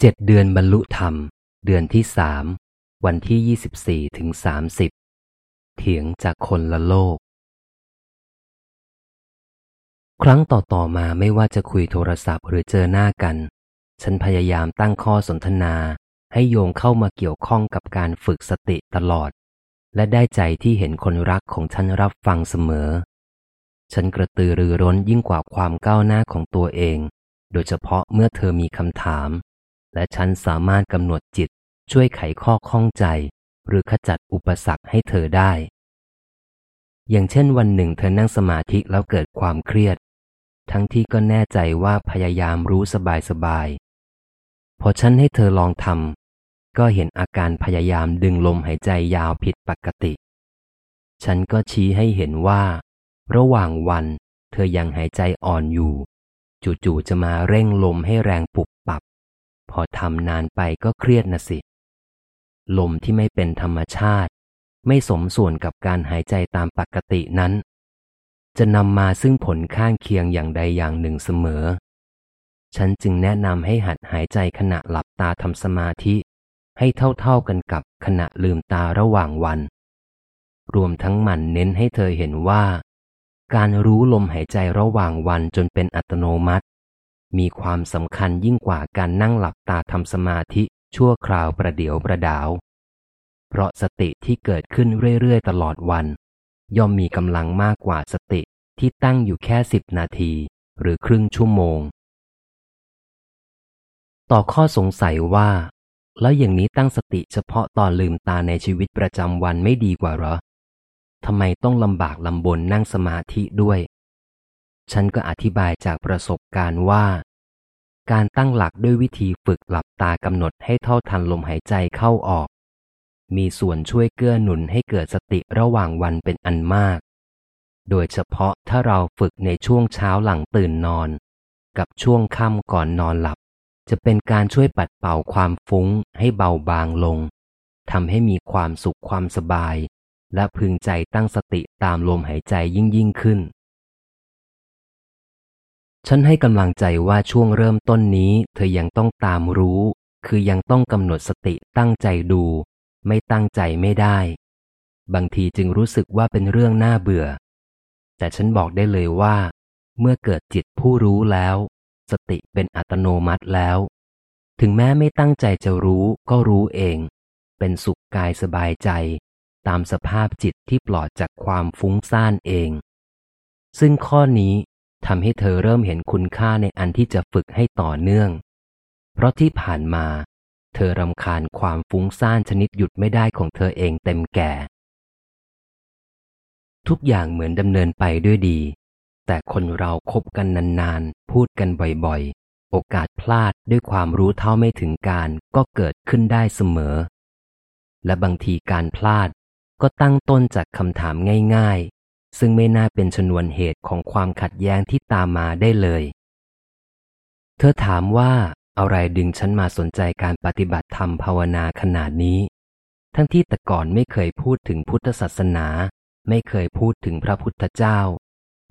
เจ็ดเดือนบรรลุธรรม เดือนที่สามวันที่ยี่สิบสี่ถึงสามสิบเถียงจากคนละโลก ครั้งต่อๆมาไม่ว่าจะคุยโทรศัพท์หรือเจอหน้ากัน ฉันพยายามตั้งข้อสนทนาให้โยงเข้ามาเกี่ยวข้องกับการฝึกสติตลอด และได้ใจที่เห็นคนรักของฉันรับฟังเสมอ ฉันกระตือรือร้นยิ่งกว่าความก้าวหน้าของตัวเอง โดยเฉพาะเมื่อเธอมีคำถาม และฉันสามารถกำหนดจิตช่วยไขข้อข้องใจ หรือขจัดอุปสรรคให้เธอได้ อย่างเช่นวันหนึ่งเธอนั่งสมาธิแล้วเกิดความเครียด ทั้งที่ก็แน่ใจว่าพยายามรู้สบายสบายพอฉันให้เธอลองทำก็เห็นอาการพยายามดึงลมหายใจยาวผิดปกติ ฉันก็ชี้ให้เห็นว่า ระหว่างวันเธอยังหายใจอ่อนอยู่ จู่ๆจะมาเร่งลมให้แรงปุบปับ พอทำนานไปก็เครียดนะสิ ลมที่ไม่เป็นธรรมชาติ ไม่สมส่วนกับการหายใจตามปกตินั้น จะนำมาซึ่งผลข้างเคียงอย่างใดอย่างหนึ่งเสมอ ฉันจึงแนะนำให้หัดหายใจขณะหลับตาทำสมาธิ ให้เท่าๆกันกับขณะลืมตาระหว่างวัน รวมทั้งมันเน้นให้เธอเห็นว่า การรู้ลมหายใจระหว่างวันจนเป็นอัตโนมัติ มีความสำคัญยิ่งกว่าการนั่งหลับตาทำสมาธิชั่วคราวประเดียวประดาว เพราะสติที่เกิดขึ้นเรื่อยๆ ตลอดวัน ย่อมมีกำลังมากกว่าสติที่ตั้งอยู่แค่สิบนาที หรือครึ่งชั่วโมง ต่อข้อสงสัยว่า แล้วอย่างนี้ตั้งสติเฉพาะตอนลืมตาในชีวิตประจำวันไม่ดีกว่าหรอทำไมต้องลำบากลำบนนั่งสมาธิด้วย ฉันก็อธิบายจากประสบการณ์ว่า การตั้งหลักด้วยวิธีฝึกหลับตากำหนดให้เท่าทันลมหายใจเข้าออก มีส่วนช่วยเกื้อหนุนให้เกิดสติระหว่างวันเป็นอันมาก โดยเฉพาะถ้าเราฝึกในช่วงเช้าหลังตื่นนอน กับช่วงค่ำก่อนนอนหลับ จะเป็นการช่วยปัดเป่าความฟุ้งให้เบาบางลงทำให้มีความสุขความสบาย และพึงใจตั้งสติตามลมหายใจยิ่งยิ่งขึ้น ฉันให้กำลังใจว่าช่วงเริ่มต้นนี้ เธอยังต้องตามรู้ คือยังต้องกำหนดสติตั้งใจดู ไม่ตั้งใจไม่ได้ บางทีจึงรู้สึกว่าเป็นเรื่องน่าเบื่อ แต่ฉันบอกได้เลยว่า เมื่อเกิดจิตผู้รู้แล้ว สติเป็นอัตโนมัติแล้ว ถึงแม้ไม่ตั้งใจจะรู้ก็รู้เอง เป็นสุขกายสบายใจ ตามสภาพจิตที่ปลอดจากความฟุ้งซ่านเอง ซึ่งข้อนี้ ทำให้เธอเริ่มเห็นคุณค่าในอันที่จะฝึกให้ต่อเนื่อง เพราะที่ผ่านมา เธอรำคาญความฟุ้งซ่านชนิดหยุดไม่ได้ของเธอเองเต็มแก่ ทุกอย่างเหมือนดำเนินไปด้วยดี แต่คนเราคบกันนานๆ พูดกันบ่อยๆ โอกาสพลาดด้วยความรู้เท่าไม่ถึงการก็เกิดขึ้นได้เสมอ และบางทีการพลาดก็ตั้งต้นจากคำถามง่ายๆ ซึ่งไม่น่าเป็นชนวนเหตุของความขัดแย้งที่ตามมาได้เลย เธอถามว่าอะไรดึงฉันมาสนใจการปฏิบัติธรรมภาวนาขนาดนี้ ทั้งที่แต่ก่อนไม่เคยพูดถึงพุทธศาสนา ไม่เคยพูดถึงพระพุทธเจ้า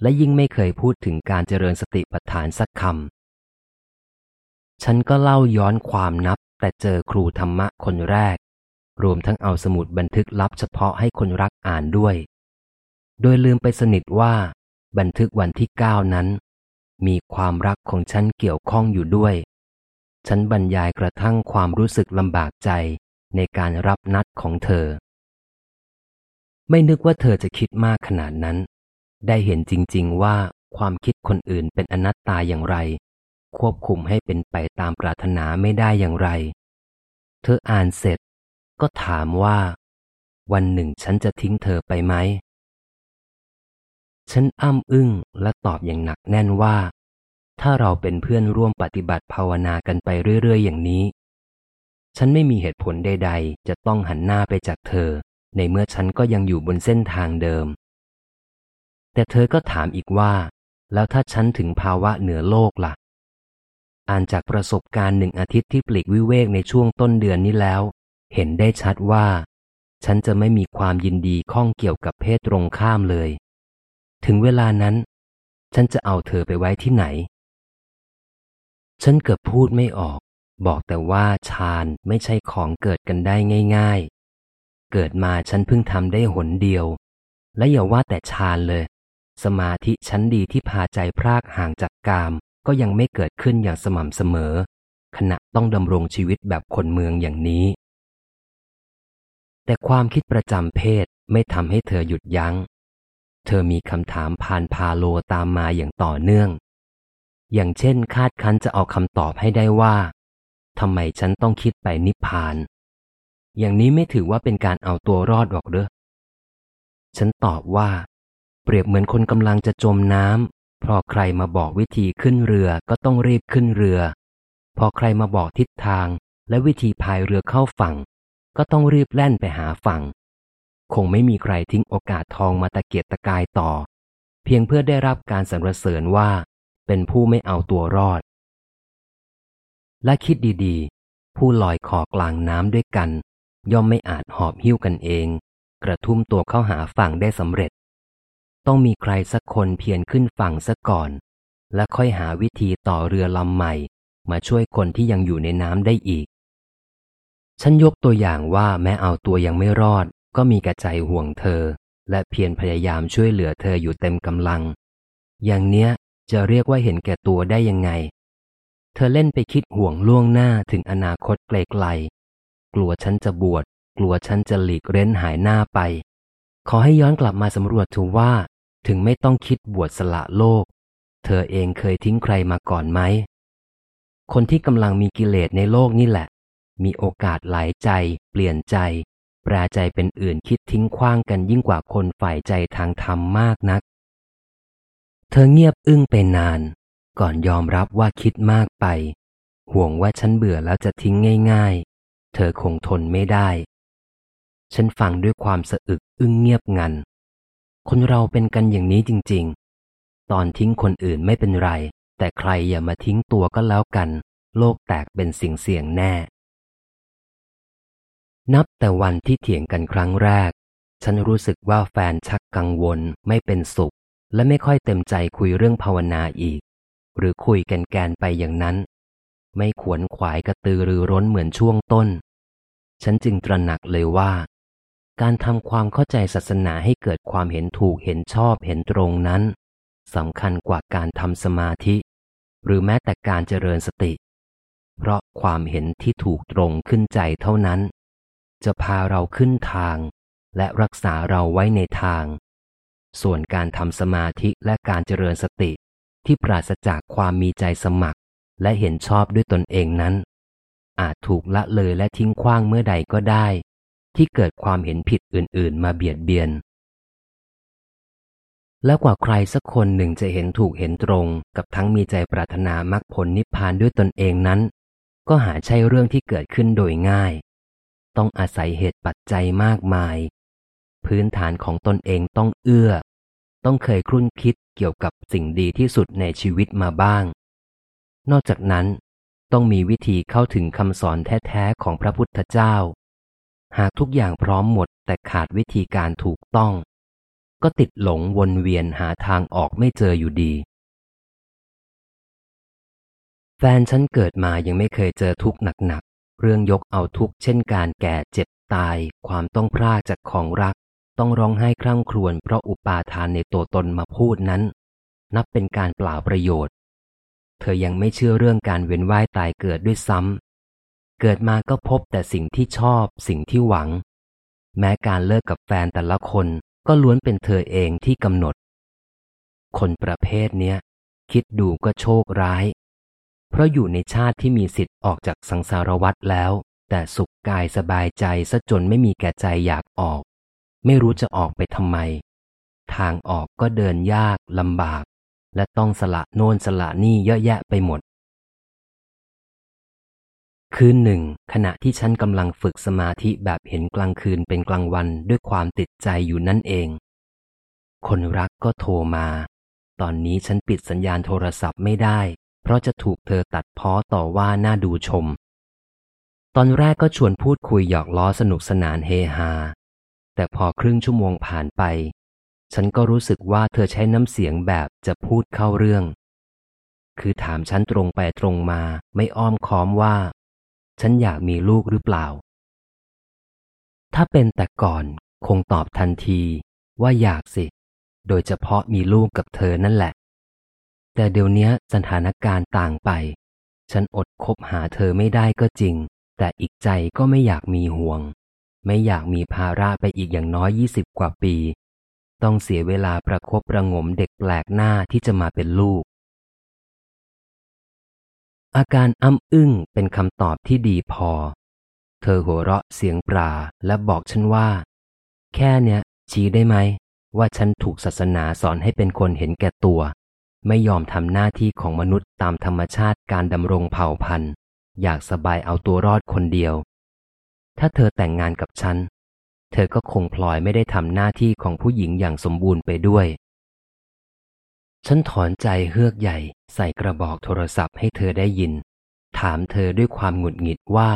และยิ่งไม่เคยพูดถึงการเจริญสติปัฏฐานสักคำฉันก็เล่าย้อนความนับแต่เจอครูธรรมะคนแรก รวมทั้งเอาสมุดบันทึกลับเฉพาะให้คนรักอ่านด้วย โดยลืมไปสนิทว่า บันทึกวันที่เก้านั้น มีความรักของฉันเกี่ยวข้องอยู่ด้วย ฉันบรรยายกระทั่งความรู้สึกลำบากใจในการรับนัดของเธอ ไม่นึกว่าเธอจะคิดมากขนาดนั้น ได้เห็นจริง ๆ ว่าความคิดคนอื่นเป็นอนัตตาอย่างไร ควบคุมให้เป็นไปตามปรารถนาไม่ได้อย่างไร เธออ่านเสร็จ ก็ถามว่า วันหนึ่งฉันจะทิ้งเธอไปไหม ฉันอ้ำอึ้งและตอบอย่างหนักแน่นว่า ถ้าเราเป็นเพื่อนร่วมปฏิบัติภาวนากันไปเรื่อย ๆ อย่างนี้ ฉันไม่มีเหตุผลใด ๆ จะต้องหันหน้าไปจากเธอ ในเมื่อฉันก็ยังอยู่บนเส้นทางเดิม แต่เธอก็ถามอีกว่า แล้วถ้าฉันถึงภาวะเหนือโลกละ่ะ อ่านจากประสบการณ์หนึ่งอาทิตย์ที่ปลีกวิเวกในช่วงต้นเดือนนี้แล้ว เห็นได้ชัดว่า ฉันจะไม่มีความยินดีข้องเกี่ยวกับเพศตรงข้ามเลย ถึงเวลานั้น ฉันจะเอาเธอไปไว้ที่ไหน ฉันเกือบพูดไม่ออก บอกแต่ว่าฌานไม่ใช่ของเกิดกันได้ง่าย ๆ เกิดมาฉันเพิ่งทำได้หนเดียว และอย่าว่าแต่ฌานเลย สมาธิชั้นดีที่พาใจพรากห่างจากกาม ก็ยังไม่เกิดขึ้นอย่างสม่ำเสมอ ขณะต้องดำรงชีวิตแบบคนเมืองอย่างนี้ แต่ความคิดประจำเพศไม่ทำให้เธอหยุดยัง้ง เธอมีคำถามพานพาโลตามมาอย่างต่อเนื่อง อย่างเช่นคาดคันจะเอาคำตอบให้ได้ว่าทำไมฉันต้องคิดไปนิพพาน อย่างนี้ไม่ถือว่าเป็นการเอาตัวรอดหรอกเด้อฉันตอบว่า เปรียบเหมือนคนกำลังจะจมน้ำเพอใครมาบอกวิธีขึ้นเรือก็ต้องรีบขึ้นเรือ พอใครมาบอกทิศทางและวิธีพายเรือเข้าฝั่ง ก็ต้องรีบแล่นไปหาฝั่ง คงไม่มีใครทิ้งโอกาสทองมาตะเกียกตะกายต่อ เพียงเพื่อได้รับการสรรเสริญว่า เป็นผู้ไม่เอาตัวรอด และคิดดีๆ ผู้ลอยคอกลางน้ำด้วยกัน ย่อมไม่อาจหอบหิ้วกันเอง กระทุ่มตัวเข้าหาฝั่งได้สำเร็จ ต้องมีใครสักคนเพียรขึ้นฝั่งซะก่อน และค่อยหาวิธีต่อเรือลำใหม่ มาช่วยคนที่ยังอยู่ในน้ำได้อีกฉันยกตัวอย่างว่าแม้เอาตัวยังไม่รอด ก็มีกระใจห่วงเธอ และเพียรพยายามช่วยเหลือเธออยู่เต็มกำลัง อย่างเนี้ยจะเรียกว่าเห็นแก่ตัวได้ยังไง เธอเล่นไปคิดห่วงล่วงหน้าถึงอนาคตไกลๆ กลัวฉันจะบวช กลัวฉันจะหลีกเร้นหายหน้าไป ขอให้ย้อนกลับมาสำรวจถือว่า ถึงไม่ต้องคิดบวชสละโลก เธอเองเคยทิ้งใครมาก่อนไหม คนที่กำลังมีกิเลสในโลกนี่แหละ มีโอกาสหลายใจ เปลี่ยนใจ ปรใจเป็นอื่นคิดทิ้งคว้างกันยิ่งกว่าคนฝ่ายใจทางธรรมมากนัก เธอเงียบอึ้งไปนาน ก่อนยอมรับว่าคิดมากไป ห่วงว่าฉันเบื่อแล้วจะทิ้งง่าย ๆ เธอคงทนไม่ได้ ฉันฟังด้วยความสะอึกอึ้งเงียบงัน คนเราเป็นกันอย่างนี้จริง ๆ ตอนทิ้งคนอื่นไม่เป็นไร แต่ใครอย่ามาทิ้งตัวก็แล้วกัน โลกแตกเป็นสิ่งเสี่ยงแน่ นับแต่วันที่เถียงกันครั้งแรก ฉันรู้สึกว่าแฟนชักกังวลไม่เป็นสุข และไม่ค่อยเต็มใจคุยเรื่องภาวนาอีก หรือคุยกันแกนไปอย่างนั้น ไม่ขวนขวายกระตือรือร้นเหมือนช่วงต้น ฉันจึงตระหนักเลยว่า การทำความเข้าใจศาสนาให้เกิดความเห็นถูกเห็นชอบเห็นตรงนั้นสำคัญกว่าการทำสมาธิ หรือแม้แต่การเจริญสติ เพราะความเห็นที่ถูกตรงขึ้นใจเท่านั้น จะพาเราขึ้นทาง และรักษาเราไว้ในทาง ส่วนการทำสมาธิและการเจริญสติที่ปราศจากความมีใจสมัคร และเห็นชอบด้วยตนเองนั้น อาจถูกละเลยและทิ้งขว้างเมื่อใดก็ได้ ที่เกิดความเห็นผิดอื่น ๆ มาเบียดเบียน และกว่าใครสักคนหนึ่งจะเห็นถูกเห็นตรงกับทั้งมีใจปรารถนามรรคผลนิพพานด้วยตนเองนั้น ก็หาใช่เรื่องที่เกิดขึ้นโดยง่าย ต้องอาศัยเหตุปัจจัยมากมาย พื้นฐานของตนเองต้องเอื้อ ต้องเคยครุ่นคิดเกี่ยวกับสิ่งดีที่สุดในชีวิตมาบ้าง นอกจากนั้น ต้องมีวิธีเข้าถึงคำสอนแท้ๆของพระพุทธเจ้า หากทุกอย่างพร้อมหมดแต่ขาดวิธีการถูกต้อง ก็ติดหลงวนเวียนหาทางออกไม่เจออยู่ดี แฟนฉันเกิดมายังไม่เคยเจอทุกข์หนัก เรื่องยกเอาทุกเช่นการแก่เจ็บตาย ความต้องพรากจากของรัก ต้องร้องไห้คร่ำครวญเพราะอุปาทานในตัวตนมาพูดนั้น นับเป็นการเปล่าประโยชน์ เธอยังไม่เชื่อเรื่องการเวียนว่ายตายเกิดด้วยซ้ำเกิดมาก็พบแต่สิ่งที่ชอบ สิ่งที่หวัง แม้การเลิกกับแฟนแต่ละคนก็ล้วนเป็นเธอเองที่กำหนด คนประเภทเนี้ย คิดดูก็โชคร้าย เพราะอยู่ในชาติที่มีสิทธิ์ออกจากสังสารวัฏแล้ว แต่สุขกายสบายใจซะจนไม่มีแก่ใจอยากออก ไม่รู้จะออกไปทำไม ทางออกก็เดินยากลำบาก และต้องสละโน่นสละนี่เยอะแยะไปหมด คืนหนึ่ง ขณะที่ฉันกำลังฝึกสมาธิแบบเห็นกลางคืนเป็นกลางวันด้วยความติดใจอยู่นั่นเอง คนรักก็โทรมา ตอนนี้ฉันปิดสัญญาณโทรศัพท์ไม่ได้ เพราะจะถูกเธอตัดพ้อต่อว่าน่าดูชม ตอนแรกก็ชวนพูดคุยหยอกล้อสนุกสนานเฮฮา แต่พอครึ่งชั่วโมงผ่านไป ฉันก็รู้สึกว่าเธอใช้น้ำเสียงแบบจะพูดเข้าเรื่อง คือถามฉันตรงไปตรงมาไม่อ้อมค้อมว่า ฉันอยากมีลูกหรือเปล่า ถ้าเป็นแต่ก่อนคงตอบทันทีว่าอยากสิ โดยเฉพาะมีลูกกับเธอนั่นแหละ แต่เดี๋ยวนี้สถานการณ์ต่างไป ฉันอดคบหาเธอไม่ได้ก็จริง แต่อีกใจก็ไม่อยากมีห่วง ไม่อยากมีภาระไปอีกอย่างน้อยยี่สิบกว่าปี ต้องเสียเวลาประครบประงมเด็กแปลกหน้าที่จะมาเป็นลูก อาการอ้ำอึ้งเป็นคำตอบที่ดีพอ เธอหัวเราะเสียงปราและบอกฉันว่า แค่เนี้ยชี้ได้ไหมว่าฉันถูกศาสนาสอนให้เป็นคนเห็นแก่ตัว ไม่ยอมทำหน้าที่ของมนุษย์ตามธรรมชาติการดำรงเผ่าพันธุ์ อยากสบายเอาตัวรอดคนเดียว ถ้าเธอแต่งงานกับฉัน เธอก็คงพลอยไม่ได้ทำหน้าที่ของผู้หญิงอย่างสมบูรณ์ไปด้วย ฉันถอนใจเฮือกใหญ่ใส่กระบอกโทรศัพท์ให้เธอได้ยิน ถามเธอด้วยความหงุดหงิดว่า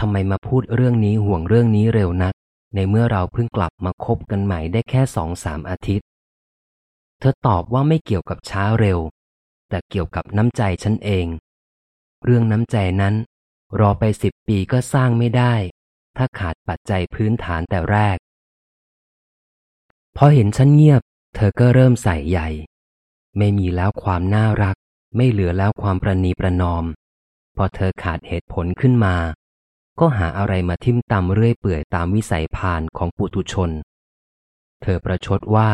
ทำไมมาพูดเรื่องนี้ห่วงเรื่องนี้เร็วนัก ในเมื่อเราเพิ่งกลับมาคบกันใหม่ได้แค่สองสามอาทิตย์ เธอตอบว่าไม่เกี่ยวกับช้าเร็ว แต่เกี่ยวกับน้ำใจฉันเอง เรื่องน้ำใจนั้น รอไปสิบปีก็สร้างไม่ได้ ถ้าขาดปัจจัยพื้นฐานแต่แรก พอเห็นฉันเงียบ เธอก็เริ่มใส่ใหญ่ ไม่มีแล้วความน่ารัก ไม่เหลือแล้วความประนีประนอม พอเธอขาดเหตุผลขึ้นมา ก็หาอะไรมาทิมตำเรื่อยเปื่อยตามวิสัยพานของปุถุชน เธอประชดว่า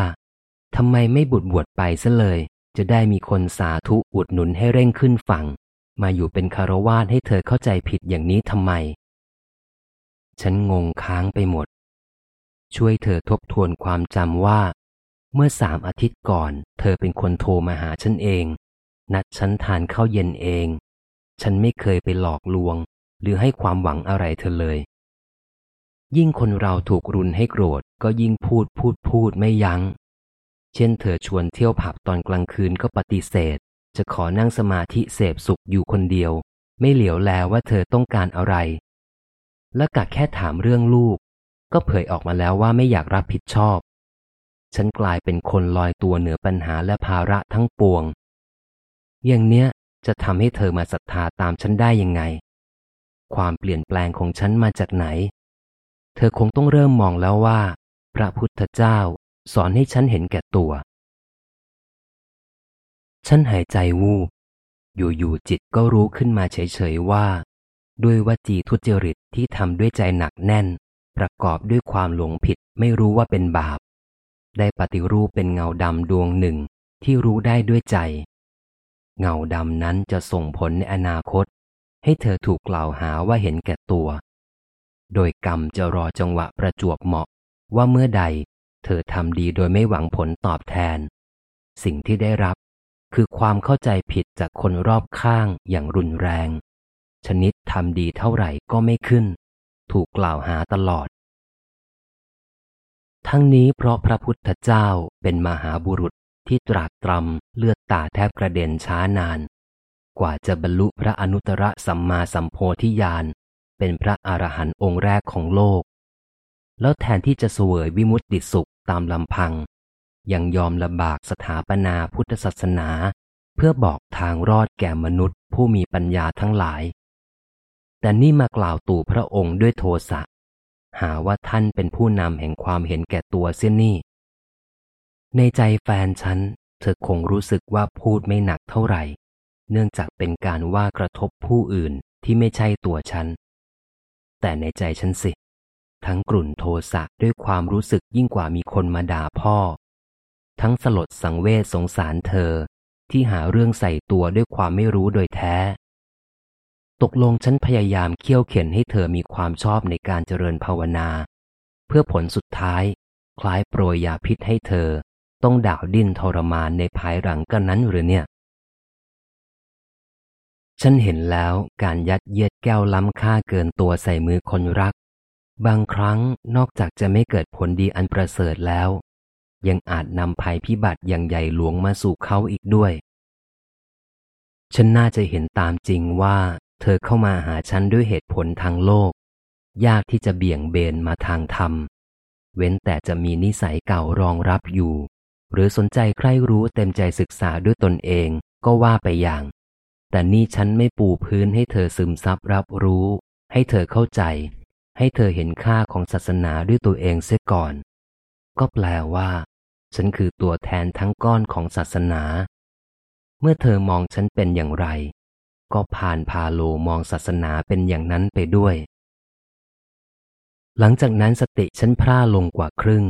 ทำไมไม่บุดบวชไปซะเลย จะได้มีคนสาธุอุดหนุนให้เร่งขึ้นฝั่ง มาอยู่เป็นคารวาสให้เธอเข้าใจผิดอย่างนี้ทำไม ฉันงงค้างไปหมด ช่วยเธอทบทวนความจำว่า เมื่อสามอาทิตย์ก่อน เธอเป็นคนโทรมาหาฉันเอง นัดฉันทานข้าวเย็นเอง ฉันไม่เคยไปหลอกลวง หรือให้ความหวังอะไรเธอเลย ยิ่งคนเราถูกรุนให้โกรธก็ยิ่งพูดพูดพูดไม่ยัง้ง เช่นเธอชวนเที่ยวผับตอนกลางคืนก็ปฏิเสธ จะขอนั่งสมาธิเสพสุขอยู่คนเดียว ไม่เหลียวแลว่าเธอต้องการอะไร และกักแค่ถามเรื่องลูก ก็เผยออกมาแล้วว่าไม่อยากรับผิดชอบ ฉันกลายเป็นคนลอยตัวเหนือปัญหาและภาระทั้งปวง อย่างเนี้ยจะทำให้เธอมาศรัทธาตามฉันได้ยังไง ความเปลี่ยนแปลงของฉันมาจากไหน เธอคงต้องเริ่มมองแล้วว่า พระพุทธเจ้า สอนให้ฉันเห็นแก่ตัว ฉันหายใจวูบอยู่ๆจิตก็รู้ขึ้นมาเฉยๆว่า ด้วยวจีทุจริตที่ทำด้วยใจหนักแน่น ประกอบด้วยความหลงผิดไม่รู้ว่าเป็นบาป ได้ปฏิรูปเป็นเงาดำดวงหนึ่งที่รู้ได้ด้วยใจ เงาดำนั้นจะส่งผลในอนาคต ให้เธอถูกกล่าวหาว่าเห็นแก่ตัว โดยกรรมจะรอจังหวะประจวบเหมาะว่าเมื่อใด เธอทำดีโดยไม่หวังผลตอบแทน สิ่งที่ได้รับคือความเข้าใจผิดจากคนรอบข้างอย่างรุนแรง ชนิดทำดีเท่าไหร่ก็ไม่ขึ้น ถูกกล่าวหาตลอด ทั้งนี้เพราะพระพุทธเจ้าเป็นมหาบุรุษที่ตรากตรำเลือดตาแทบกระเด็นช้านาน กว่าจะบรรลุพระอนุตตรสัมมาสัมโพธิญาณเป็นพระอรหันต์องค์แรกของโลก แล้วแทนที่จะเสวยวิมุตติสุขตามลำพัง ยังยอมลำบากสถาปนาพุทธศาสนา เพื่อบอกทางรอดแก่มนุษย์ผู้มีปัญญาทั้งหลาย แต่นี่มากล่าวตู่พระองค์ด้วยโทสะ หาว่าท่านเป็นผู้นำแห่งความเห็นแก่ตัวเสียนี่ ในใจแฟนฉัน เธอคงรู้สึกว่าพูดไม่หนักเท่าไหร่ เนื่องจากเป็นการว่ากระทบผู้อื่นที่ไม่ใช่ตัวฉัน แต่ในใจฉันสิ ทั้งกลุ่นโทสะด้วยความรู้สึกยิ่งกว่ามีคนมาด่าพ่อ ทั้งสลดสังเวชสงสารเธอ ที่หาเรื่องใส่ตัวด้วยความไม่รู้โดยแท้ ตกลงฉันพยายามเคี่ยวเข็นให้เธอมีความชอบในการเจริญภาวนา เพื่อผลสุดท้าย คล้ายโปรยยาพิษให้เธอ ต้องด่าวดิ้นทรมานในภายหลังกันนั้นหรือเนี่ยฉันเห็นแล้วการยัดเยียดแก้วล้ำค่าเกินตัวใส่มือคนรัก บางครั้งนอกจากจะไม่เกิดผลดีอันประเสริฐแล้ว ยังอาจนำภัยพิบัติอย่างใหญ่หลวงมาสู่เขาอีกด้วย ฉันน่าจะเห็นตามจริงว่า เธอเข้ามาหาฉันด้วยเหตุผลทางโลก ยากที่จะเบี่ยงเบนมาทางธรรม เว้นแต่จะมีนิสัยเก่ารองรับอยู่ หรือสนใจใคร่รู้เต็มใจศึกษาด้วยตนเองก็ว่าไปอย่าง แต่นี่ฉันไม่ปูพื้นให้เธอซึมซับรับรู้ ให้เธอเข้าใจ ให้เธอเห็นค่าของศาสนาด้วยตัวเองเสียก่อน ก็แปลว่า ฉันคือตัวแทนทั้งก้อนของศาสนา เมื่อเธอมองฉันเป็นอย่างไร ก็ผ่านพาโลมองศาสนาเป็นอย่างนั้นไปด้วย หลังจากนั้นสติฉันพร่าลงกว่าครึ่ง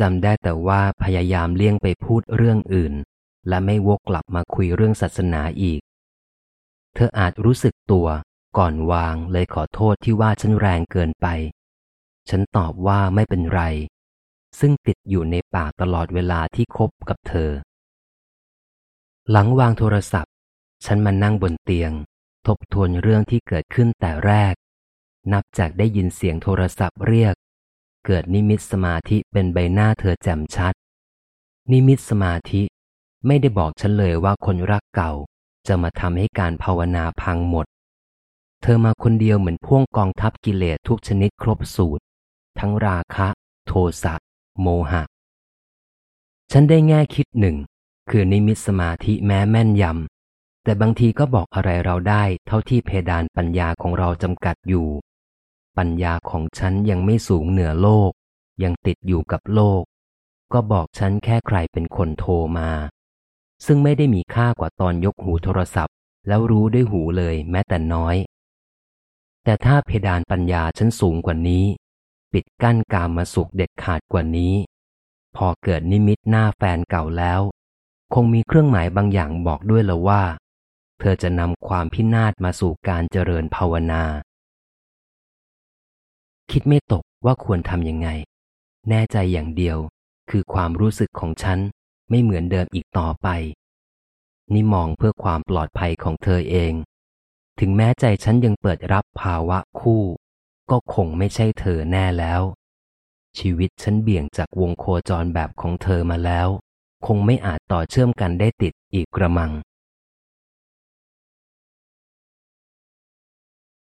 จำได้แต่ว่าพยายามเลี่ยงไปพูดเรื่องอื่น และไม่วกกลับมาคุยเรื่องศาสนาอีก เธออาจรู้สึกตัว ก่อนวางเลยขอโทษที่ว่าฉันแรงเกินไป ฉันตอบว่าไม่เป็นไร ซึ่งติดอยู่ในปากตลอดเวลาที่คบกับเธอ หลังวางโทรศัพท์ ฉันมานั่งบนเตียง ทบทวนเรื่องที่เกิดขึ้นแต่แรก นับจากได้ยินเสียงโทรศัพท์เรียก เกิดนิมิตสมาธิเป็นใบหน้าเธอแจ่มชัด นิมิตสมาธิไม่ได้บอกฉันเลยว่าคนรักเก่าจะมาทำให้การภาวนาพังหมด เธอมาคนเดียวเหมือนพ่วงกองทัพกิเลสทุกชนิดครบสูตร ทั้งราคะ โทสะ โมหะ ฉันได้แง่คิดหนึ่ง คือนิมิตสมาธิแม้แม่นยำ แต่บางทีก็บอกอะไรเราได้เท่าที่เพดานปัญญาของเราจำกัดอยู่ ปัญญาของฉันยังไม่สูงเหนือโลก ยังติดอยู่กับโลก ก็บอกฉันแค่ใครเป็นคนโทรมา ซึ่งไม่ได้มีค่ากว่าตอนยกหูโทรศัพท์ แล้วรู้ด้วยหูเลยแม้แต่น้อย แต่ถ้าเพดานปัญญาฉันสูงกว่านี้ ปิดกั้นกามมาสุขเด็ดขาดกว่านี้ พอเกิดนิมิตหน้าแฟนเก่าแล้ว คงมีเครื่องหมายบางอย่างบอกด้วยละว่า เธอจะนำความพินาศมาสู่การเจริญภาวนา คิดไม่ตกว่าควรทำยังไง แน่ใจอย่างเดียวคือความรู้สึกของฉันไม่เหมือนเดิมอีกต่อไป นี่มองเพื่อความปลอดภัยของเธอเอง ถึงแม้ใจฉันยังเปิดรับภาวะคู่ ก็คงไม่ใช่เธอแน่แล้ว ชีวิตฉันเบี่ยงจากวงโคจรแบบของเธอมาแล้ว คงไม่อาจต่อเชื่อมกันได้ติดอีกกระมัง